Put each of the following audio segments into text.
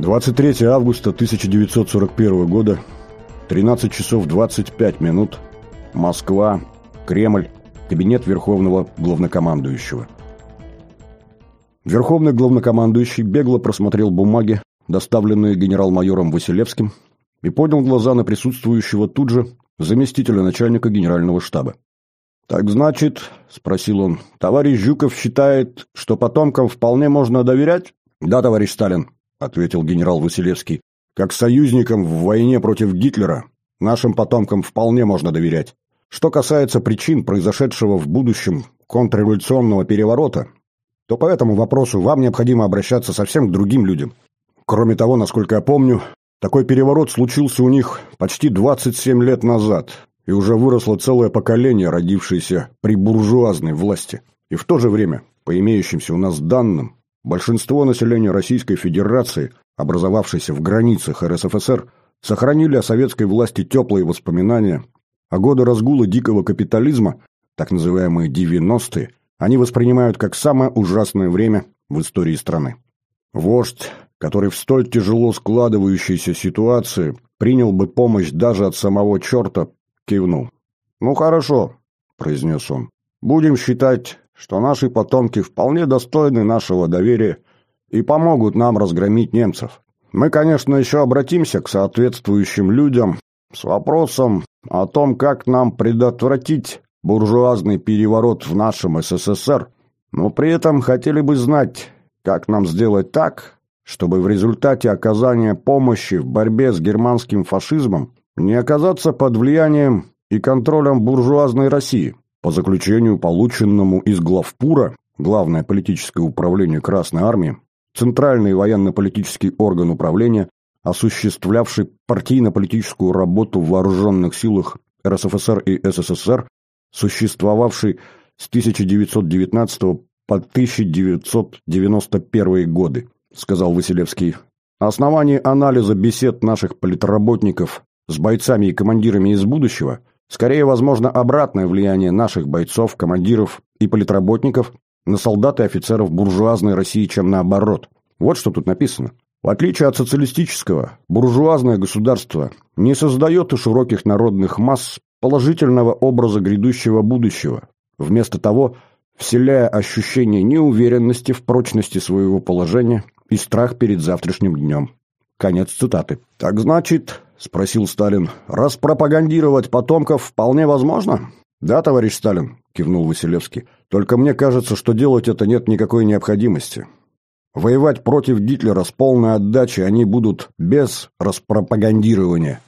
23 августа 1941 года, 13 часов 25 минут, Москва, Кремль, кабинет Верховного Главнокомандующего. Верховный Главнокомандующий бегло просмотрел бумаги, доставленные генерал-майором Василевским, и поднял глаза на присутствующего тут же заместителя начальника генерального штаба. «Так значит, — спросил он, — товарищ Жуков считает, что потомкам вполне можно доверять?» «Да, товарищ Сталин», — ответил генерал Василевский. «Как союзникам в войне против Гитлера нашим потомкам вполне можно доверять. Что касается причин произошедшего в будущем контрреволюционного переворота, то по этому вопросу вам необходимо обращаться совсем к другим людям. Кроме того, насколько я помню, такой переворот случился у них почти 27 лет назад, и уже выросло целое поколение, родившееся при буржуазной власти. И в то же время, по имеющимся у нас данным, большинство населения Российской Федерации, образовавшейся в границах РСФСР, сохранили о советской власти теплые воспоминания, а годы разгула дикого капитализма, так называемые «девяностые», они воспринимают как самое ужасное время в истории страны. Вождь который в столь тяжело складывающейся ситуации принял бы помощь даже от самого черта, кивнул. «Ну хорошо», — произнес он, — «будем считать, что наши потомки вполне достойны нашего доверия и помогут нам разгромить немцев. Мы, конечно, еще обратимся к соответствующим людям с вопросом о том, как нам предотвратить буржуазный переворот в нашем СССР, но при этом хотели бы знать, как нам сделать так, чтобы в результате оказания помощи в борьбе с германским фашизмом не оказаться под влиянием и контролем буржуазной России. По заключению, полученному из главпура, Главное политическое управление Красной Армии, Центральный военно-политический орган управления, осуществлявший партийно-политическую работу в вооруженных силах РСФСР и СССР, существовавший с 1919 по 1991 годы. — сказал Василевский. «На основании анализа бесед наших политработников с бойцами и командирами из будущего скорее возможно обратное влияние наших бойцов, командиров и политработников на солдат и офицеров буржуазной России, чем наоборот. Вот что тут написано. В отличие от социалистического, буржуазное государство не создает у широких народных масс положительного образа грядущего будущего. Вместо того, вселяя ощущение неуверенности в прочности своего положения и страх перед завтрашним днем. Конец цитаты. «Так значит, — спросил Сталин, — распропагандировать потомков вполне возможно?» «Да, товарищ Сталин», — кивнул Василевский. «Только мне кажется, что делать это нет никакой необходимости. Воевать против Гитлера с полной отдачей они будут без распропагандирования.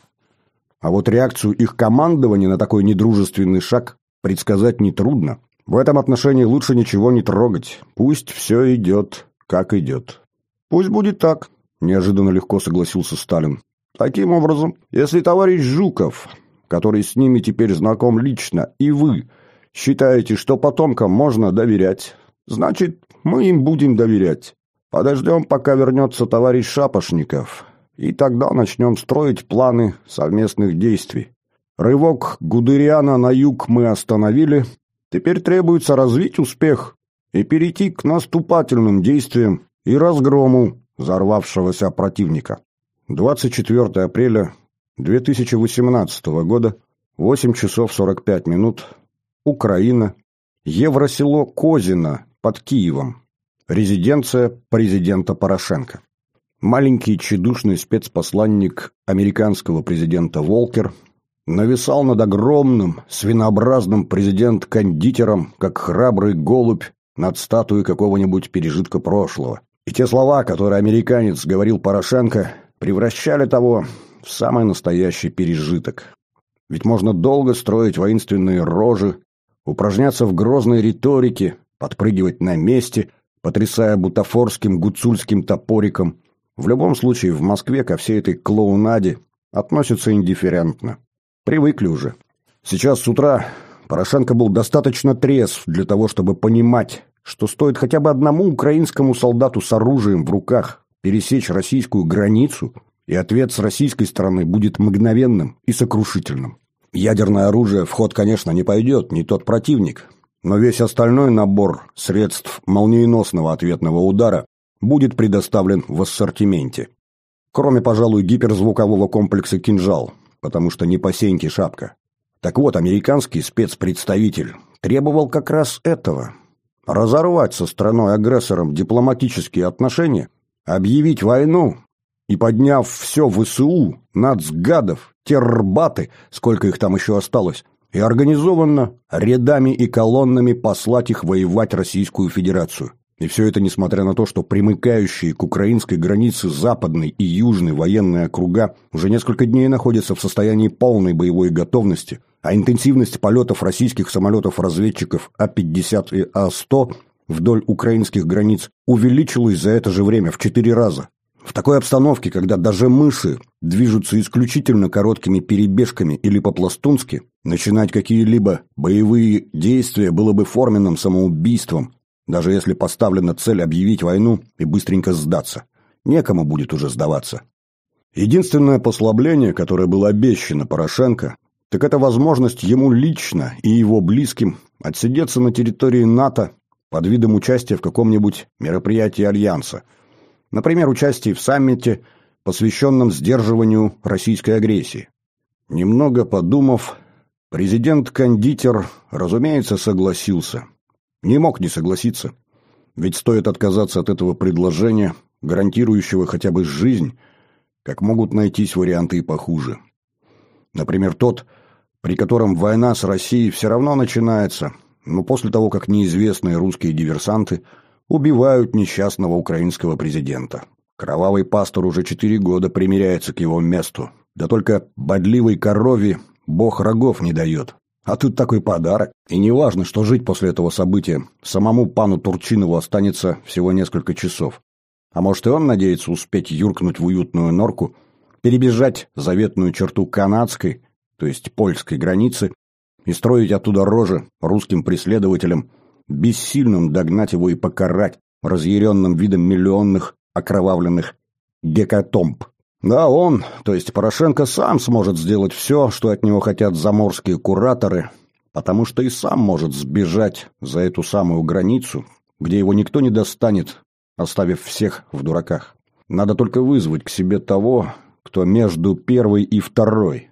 А вот реакцию их командования на такой недружественный шаг предсказать нетрудно. В этом отношении лучше ничего не трогать. Пусть все идет, как идет». «Пусть будет так», – неожиданно легко согласился Сталин. «Таким образом, если товарищ Жуков, который с ними теперь знаком лично, и вы считаете, что потомкам можно доверять, значит, мы им будем доверять. Подождем, пока вернется товарищ Шапошников, и тогда начнем строить планы совместных действий. Рывок Гудериана на юг мы остановили, теперь требуется развить успех и перейти к наступательным действиям и разгрому взорвавшегося противника. 24 апреля 2018 года, 8 часов 45 минут, Украина, Евросело Козино под Киевом, резиденция президента Порошенко. Маленький тщедушный спецпосланник американского президента Волкер нависал над огромным, свинообразным президент-кондитером, как храбрый голубь над статуей какого-нибудь пережитка прошлого. И те слова, которые американец говорил Порошенко, превращали того в самый настоящий пережиток. Ведь можно долго строить воинственные рожи, упражняться в грозной риторике, подпрыгивать на месте, потрясая бутафорским гуцульским топориком. В любом случае, в Москве ко всей этой клоунаде относятся индифферентно. Привыкли уже. Сейчас с утра Порошенко был достаточно трезв для того, чтобы понимать, что стоит хотя бы одному украинскому солдату с оружием в руках пересечь российскую границу, и ответ с российской стороны будет мгновенным и сокрушительным. Ядерное оружие в ход, конечно, не пойдет, не тот противник, но весь остальной набор средств молниеносного ответного удара будет предоставлен в ассортименте. Кроме, пожалуй, гиперзвукового комплекса «Кинжал», потому что не по шапка. Так вот, американский спецпредставитель требовал как раз этого. Разорвать со страной-агрессором дипломатические отношения, объявить войну и, подняв все ВСУ, нацгадов, террбаты, сколько их там еще осталось, и организованно, рядами и колоннами послать их воевать Российскую Федерацию. И все это несмотря на то, что примыкающие к украинской границе западной и южной военные округа уже несколько дней находятся в состоянии полной боевой готовности, а интенсивность полетов российских самолетов-разведчиков А-50 и А-100 вдоль украинских границ увеличилась за это же время в четыре раза. В такой обстановке, когда даже мыши движутся исключительно короткими перебежками или по-пластунски, начинать какие-либо боевые действия было бы форменным самоубийством, даже если поставлена цель объявить войну и быстренько сдаться. Некому будет уже сдаваться. Единственное послабление, которое было обещано Порошенко, так это возможность ему лично и его близким отсидеться на территории НАТО под видом участия в каком-нибудь мероприятии Альянса – Например, участие в саммите, посвященном сдерживанию российской агрессии. Немного подумав, президент-кондитер, разумеется, согласился. Не мог не согласиться. Ведь стоит отказаться от этого предложения, гарантирующего хотя бы жизнь, как могут найтись варианты и похуже. Например, тот, при котором война с Россией все равно начинается, но после того, как неизвестные русские диверсанты – убивают несчастного украинского президента. Кровавый пастор уже четыре года примиряется к его месту. Да только бодливой корове бог рогов не дает. А тут такой подарок. И не важно, что жить после этого события самому пану Турчинову останется всего несколько часов. А может и он надеется успеть юркнуть в уютную норку, перебежать заветную черту канадской, то есть польской границы, и строить оттуда рожи русским преследователям, бессильным догнать его и покарать разъяренным видом миллионных окровавленных гекатомб. Да, он, то есть Порошенко, сам сможет сделать все, что от него хотят заморские кураторы, потому что и сам может сбежать за эту самую границу, где его никто не достанет, оставив всех в дураках. Надо только вызвать к себе того, кто между первой и второй.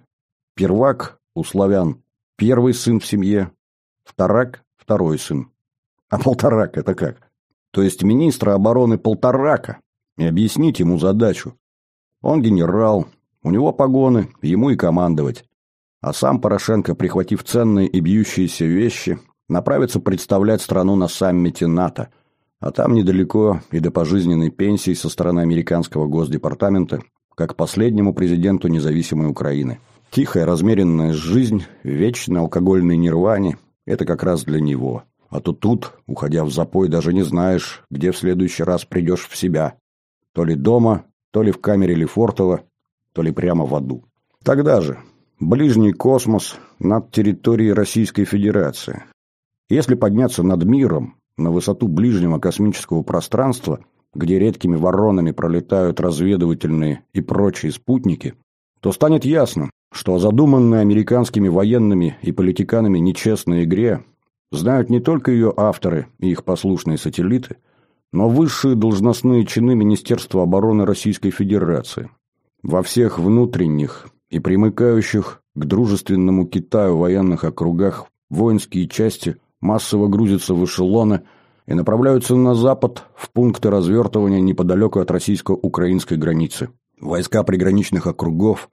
Первак у славян – первый сын в семье, вторак – второй сын. А полторак это как? То есть министра обороны полторака. И объяснить ему задачу. Он генерал, у него погоны, ему и командовать. А сам Порошенко, прихватив ценные и бьющиеся вещи, направится представлять страну на саммите НАТО. А там недалеко и до пожизненной пенсии со стороны американского госдепартамента, как последнему президенту независимой Украины. Тихая, размеренная жизнь, вечная алкогольной нирване – это как раз для него. А то тут, уходя в запой, даже не знаешь, где в следующий раз придешь в себя. То ли дома, то ли в камере Лефортова, то ли прямо в аду. Тогда же, ближний космос над территорией Российской Федерации. Если подняться над миром, на высоту ближнего космического пространства, где редкими воронами пролетают разведывательные и прочие спутники, то станет ясно, что о задуманной американскими военными и политиканами нечестной игре знают не только ее авторы и их послушные сателлиты, но высшие должностные чины Министерства обороны Российской Федерации. Во всех внутренних и примыкающих к дружественному Китаю военных округах воинские части массово грузятся в эшелоны и направляются на запад в пункты развертывания неподалеку от российско-украинской границы. Войска приграничных округов,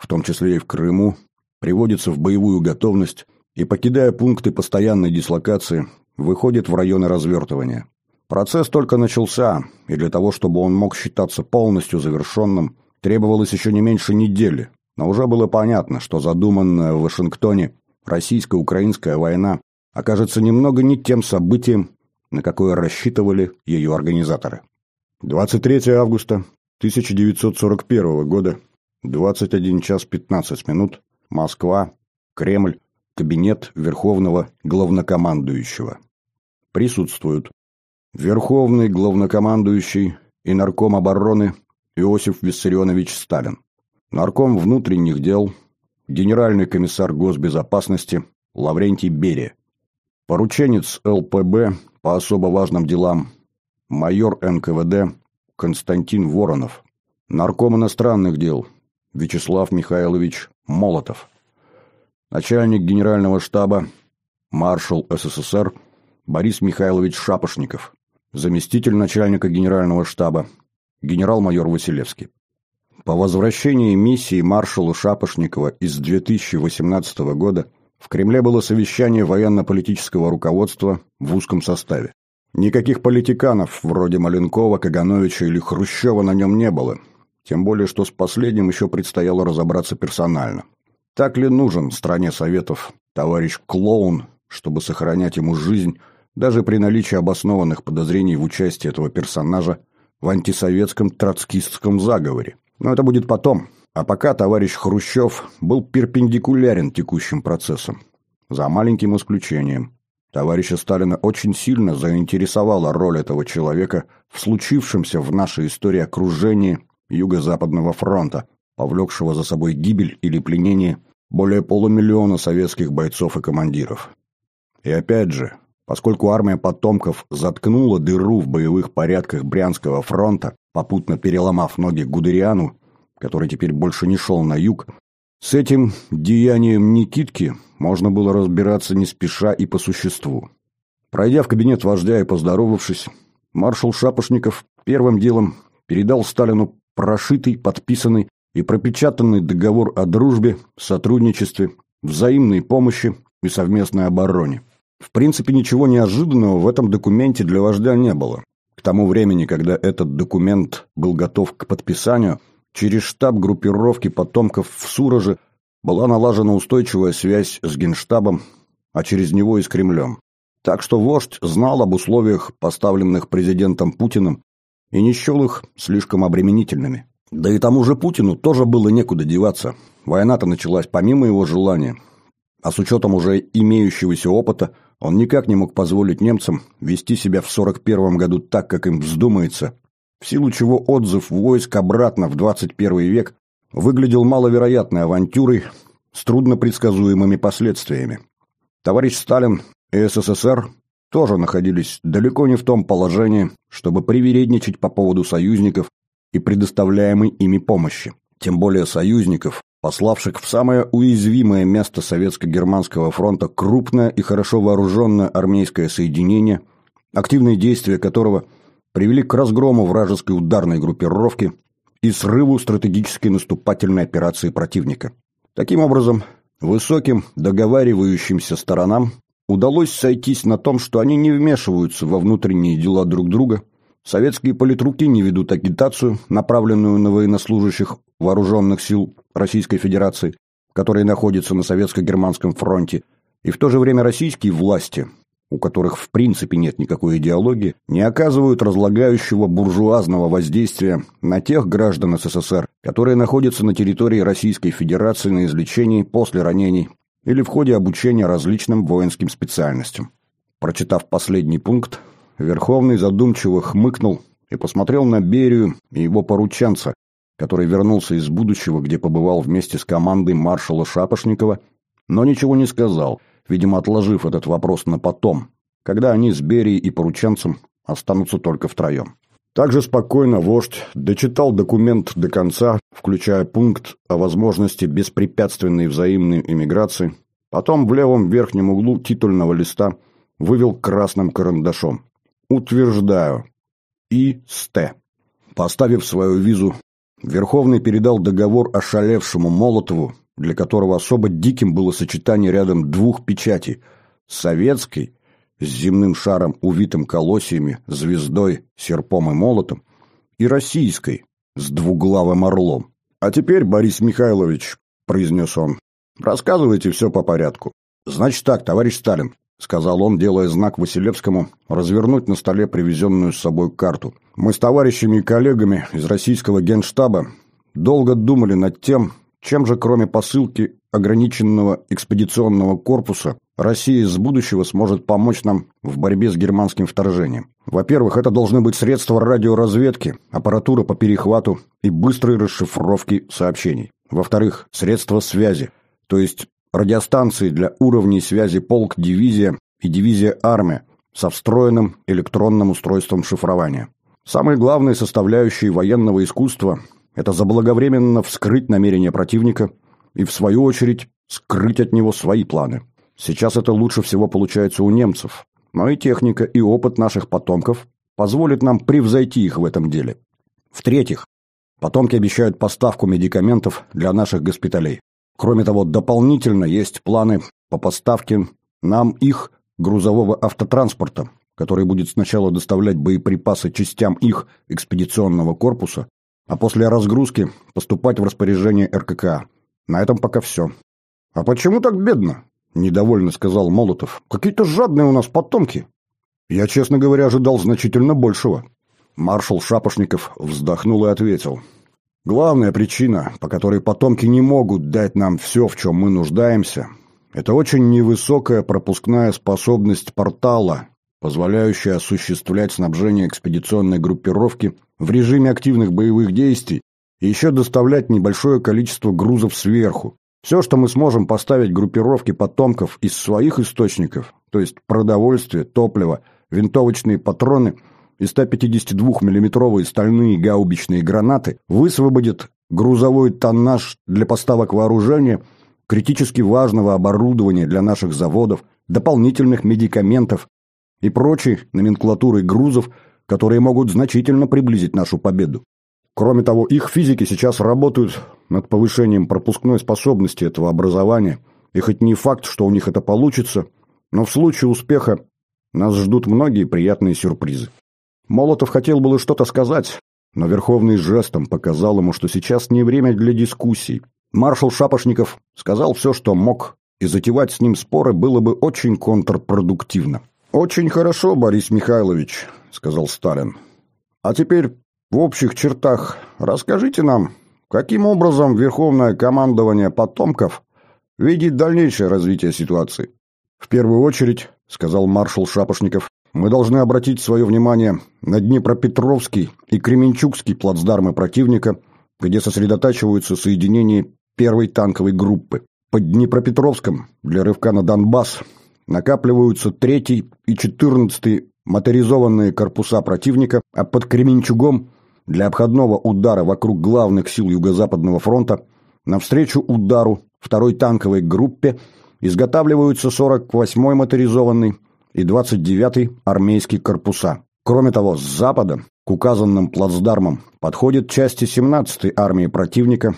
в том числе и в Крыму, приводятся в боевую готовность и, покидая пункты постоянной дислокации, выходит в районы развертывания. Процесс только начался, и для того, чтобы он мог считаться полностью завершенным, требовалось еще не меньше недели, но уже было понятно, что задуманная в Вашингтоне российско-украинская война окажется немного не тем событием, на какое рассчитывали ее организаторы. 23 августа 1941 года, 21 час 15 минут, Москва, Кремль, Кабинет Верховного Главнокомандующего. Присутствуют Верховный Главнокомандующий и Нарком обороны Иосиф Виссарионович Сталин, Нарком внутренних дел, Генеральный комиссар госбезопасности Лаврентий Берия, порученец ЛПБ по особо важным делам, майор НКВД Константин Воронов, Нарком иностранных дел Вячеслав Михайлович Молотов. Начальник генерального штаба маршал СССР Борис Михайлович Шапошников. Заместитель начальника генерального штаба генерал-майор Василевский. По возвращении миссии маршала Шапошникова из 2018 года в Кремле было совещание военно-политического руководства в узком составе. Никаких политиканов, вроде Маленкова, Кагановича или Хрущева, на нем не было. Тем более, что с последним еще предстояло разобраться персонально. Так ли нужен стране Советов товарищ Клоун, чтобы сохранять ему жизнь, даже при наличии обоснованных подозрений в участии этого персонажа в антисоветском троцкистском заговоре? Но это будет потом. А пока товарищ Хрущев был перпендикулярен текущим процессам. За маленьким исключением. Товарища Сталина очень сильно заинтересовала роль этого человека в случившемся в нашей истории окружении Юго-Западного фронта, повлекшего за собой гибель или пленение более полумиллиона советских бойцов и командиров. И опять же, поскольку армия потомков заткнула дыру в боевых порядках Брянского фронта, попутно переломав ноги Гудериану, который теперь больше не шел на юг, с этим деянием Никитки можно было разбираться не спеша и по существу. Пройдя в кабинет вождя и поздоровавшись, маршал Шапошников первым делом передал Сталину прошитый, подписанный и пропечатанный договор о дружбе, сотрудничестве, взаимной помощи и совместной обороне. В принципе, ничего неожиданного в этом документе для вождя не было. К тому времени, когда этот документ был готов к подписанию, через штаб группировки потомков в Суроже была налажена устойчивая связь с Генштабом, а через него и с Кремлем. Так что вождь знал об условиях, поставленных президентом Путиным, и не счел их слишком обременительными. Да и тому же Путину тоже было некуда деваться. Война-то началась помимо его желания. А с учетом уже имеющегося опыта – он никак не мог позволить немцам вести себя в 41 году так, как им вздумается, в силу чего отзыв войск обратно в 21 век выглядел маловероятной авантюрой с труднопредсказуемыми последствиями. Товарищ Сталин и СССР тоже находились далеко не в том положении, чтобы привередничать по поводу союзников и предоставляемой ими помощи. Тем более союзников, пославших в самое уязвимое место Советско-Германского фронта крупное и хорошо вооруженное армейское соединение, активные действия которого привели к разгрому вражеской ударной группировки и срыву стратегической наступательной операции противника. Таким образом, высоким договаривающимся сторонам удалось сойтись на том, что они не вмешиваются во внутренние дела друг друга, советские политруки не ведут агитацию, направленную на военнослужащих вооруженных сил Российской Федерации, которые находятся на Советско-Германском фронте, и в то же время российские власти, у которых в принципе нет никакой идеологии, не оказывают разлагающего буржуазного воздействия на тех граждан СССР, которые находятся на территории Российской Федерации на излечении после ранений или в ходе обучения различным воинским специальностям. Прочитав последний пункт, Верховный задумчиво хмыкнул и посмотрел на Берию и его порученца, который вернулся из будущего, где побывал вместе с командой маршала Шапошникова, но ничего не сказал, видимо, отложив этот вопрос на потом, когда они с Берией и порученцем останутся только втроем. Также спокойно вождь дочитал документ до конца, включая пункт о возможности беспрепятственной взаимной иммиграции, потом в левом верхнем углу титульного листа вывел красным карандашом. «Утверждаю. И. Ст». Поставив свою визу Верховный передал договор ошалевшему Молотову, для которого особо диким было сочетание рядом двух печатей – советской, с земным шаром, увитым колосьями, звездой, серпом и молотом, и российской, с двуглавым орлом. «А теперь, Борис Михайлович», – произнес он, – «рассказывайте все по порядку». «Значит так, товарищ Сталин», – сказал он, делая знак Василевскому развернуть на столе привезенную с собой карту – мы с товарищами и коллегами из российского генштаба долго думали над тем, чем же кроме посылки ограниченного экспедиционного корпуса Россия из будущего сможет помочь нам в борьбе с германским вторжением. Во-первых, это должны быть средства радиоразведки, аппаратура по перехвату и быстрой расшифровки сообщений. Во-вторых, средства связи, то есть радиостанции для уровней связи полк-дивизия и дивизия-армия со встроенным электронным устройством шифрования. Самой главной составляющей военного искусства это заблаговременно вскрыть намерения противника и, в свою очередь, скрыть от него свои планы. Сейчас это лучше всего получается у немцев, но и техника, и опыт наших потомков позволит нам превзойти их в этом деле. В-третьих, потомки обещают поставку медикаментов для наших госпиталей. Кроме того, дополнительно есть планы по поставке нам их грузового автотранспорта, который будет сначала доставлять боеприпасы частям их экспедиционного корпуса, а после разгрузки поступать в распоряжение РКК. На этом пока все. «А почему так бедно?» – недовольно сказал Молотов. «Какие-то жадные у нас потомки». Я, честно говоря, ожидал значительно большего. Маршал Шапошников вздохнул и ответил. «Главная причина, по которой потомки не могут дать нам все, в чем мы нуждаемся, это очень невысокая пропускная способность портала, позволяющая осуществлять снабжение экспедиционной группировки в режиме активных боевых действий и еще доставлять небольшое количество грузов сверху. Все, что мы сможем поставить группировке потомков из своих источников, то есть продовольствие, топливо, винтовочные патроны и 152 миллиметровые стальные гаубичные гранаты, высвободит грузовой тоннаж для поставок вооружения, критически важного оборудования для наших заводов, дополнительных медикаментов и прочей номенклатуры грузов, которые могут значительно приблизить нашу победу. Кроме того, их физики сейчас работают над повышением пропускной способности этого образования, и хоть не факт, что у них это получится, но в случае успеха нас ждут многие приятные сюрпризы. Молотов хотел было что-то сказать, но Верховный жестом показал ему, что сейчас не время для дискуссий. Маршал Шапошников сказал все, что мог, и затевать с ним споры было бы очень контрпродуктивно. «Очень хорошо, Борис Михайлович», — сказал Сталин. «А теперь в общих чертах расскажите нам, каким образом Верховное командование потомков видит дальнейшее развитие ситуации?» «В первую очередь», — сказал маршал Шапошников, «мы должны обратить свое внимание на Днепропетровский и Кременчугский плацдармы противника, где сосредотачиваются соединения первой танковой группы. Под Днепропетровском для рывка на Донбасс накапливаются третий и четырнадцатый моторизованные корпуса противника, а под Кременчугом для обходного удара вокруг главных сил Юго-Западного фронта навстречу удару второй танковой группе изготавливаются 48-й моторизованный и 29-й армейский корпуса. Кроме того, с запада к указанным плацдармам подходят части 17-й армии противника,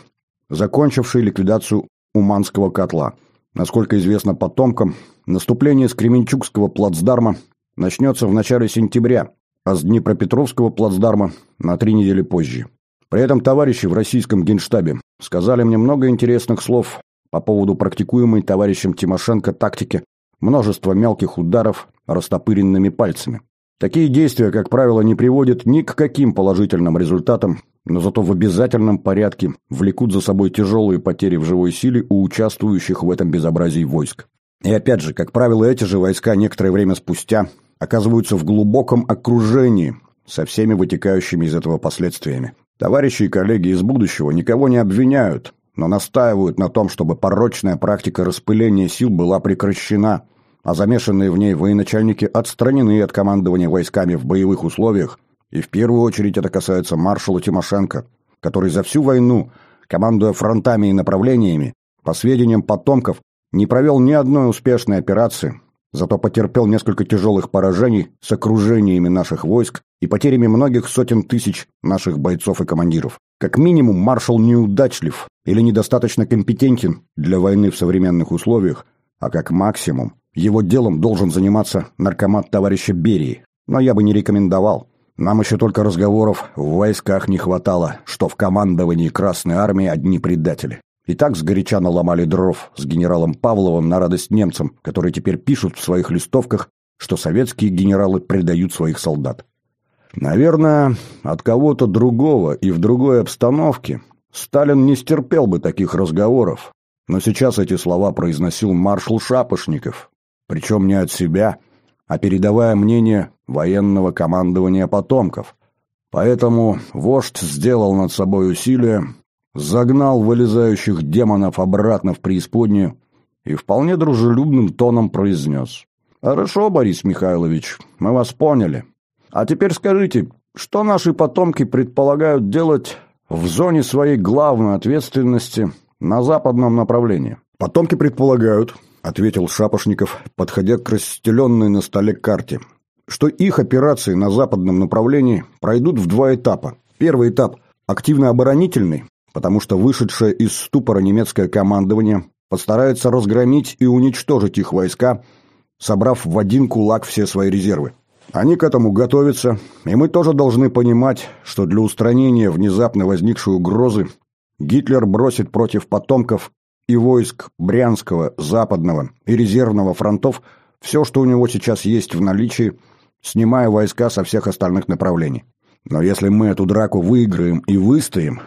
закончившие ликвидацию Уманского котла. Насколько известно потомкам, наступление с Кременчугского плацдарма начнется в начале сентября, а с Днепропетровского плацдарма на три недели позже. При этом товарищи в российском генштабе сказали мне много интересных слов по поводу практикуемой товарищем Тимошенко тактики множества мелких ударов растопыренными пальцами. Такие действия, как правило, не приводят ни к каким положительным результатам, но зато в обязательном порядке влекут за собой тяжелые потери в живой силе у участвующих в этом безобразии войск. И опять же, как правило, эти же войска некоторое время спустя оказываются в глубоком окружении со всеми вытекающими из этого последствиями. Товарищи и коллеги из будущего никого не обвиняют, но настаивают на том, чтобы порочная практика распыления сил была прекращена, а замешанные в ней военачальники отстранены от командования войсками в боевых условиях, и в первую очередь это касается маршала Тимошенко, который за всю войну, командуя фронтами и направлениями, по сведениям потомков, не провел ни одной успешной операции, зато потерпел несколько тяжелых поражений с окружениями наших войск и потерями многих сотен тысяч наших бойцов и командиров. Как минимум, маршал неудачлив или недостаточно компетентен для войны в современных условиях, а как максимум, его делом должен заниматься наркомат товарища Берии. Но я бы не рекомендовал. Нам еще только разговоров в войсках не хватало, что в командовании Красной Армии одни предатели. И так сгоряча наломали дров с генералом Павловым на радость немцам, которые теперь пишут в своих листовках, что советские генералы предают своих солдат. Наверное, от кого-то другого и в другой обстановке Сталин не стерпел бы таких разговоров, но сейчас эти слова произносил маршал Шапошников, причем не от себя, а передавая мнение военного командования потомков. Поэтому вождь сделал над собой усилие, загнал вылезающих демонов обратно в преисподнюю и вполне дружелюбным тоном произнес. «Хорошо, Борис Михайлович, мы вас поняли. А теперь скажите, что наши потомки предполагают делать в зоне своей главной ответственности на западном направлении. Потомки предполагают, ответил Шапошников, подходя к расстеленной на столе карте, что их операции на западном направлении пройдут в два этапа. Первый этап – активно-оборонительный, потому что вышедшее из ступора немецкое командование постарается разгромить и уничтожить их войска, собрав в один кулак все свои резервы. Они к этому готовятся, и мы тоже должны понимать, что для устранения внезапно возникшей угрозы Гитлер бросит против потомков и войск Брянского, Западного и Резервного фронтов все, что у него сейчас есть в наличии, снимая войска со всех остальных направлений. Но если мы эту драку выиграем и выстоим,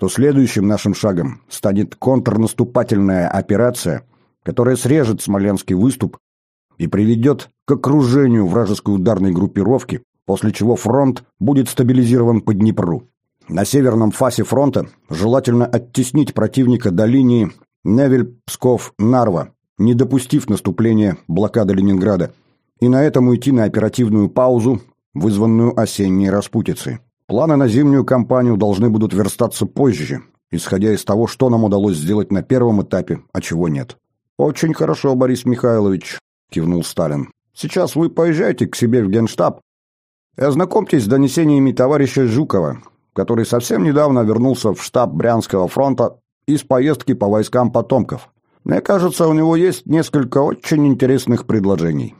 то следующим нашим шагом станет контрнаступательная операция, которая срежет Смоленский выступ и приведет к окружению вражеской ударной группировки, после чего фронт будет стабилизирован по Днепру. На северном фасе фронта желательно оттеснить противника до линии Невель-Псков-Нарва, не допустив наступления блокады Ленинграда, и на этом уйти на оперативную паузу, вызванную осенней распутицей. Планы на зимнюю кампанию должны будут верстаться позже, исходя из того, что нам удалось сделать на первом этапе, а чего нет. «Очень хорошо, Борис Михайлович», — кивнул Сталин. «Сейчас вы поезжайте к себе в Генштаб и ознакомьтесь с донесениями товарища Жукова, который совсем недавно вернулся в штаб Брянского фронта из поездки по войскам потомков. Мне кажется, у него есть несколько очень интересных предложений».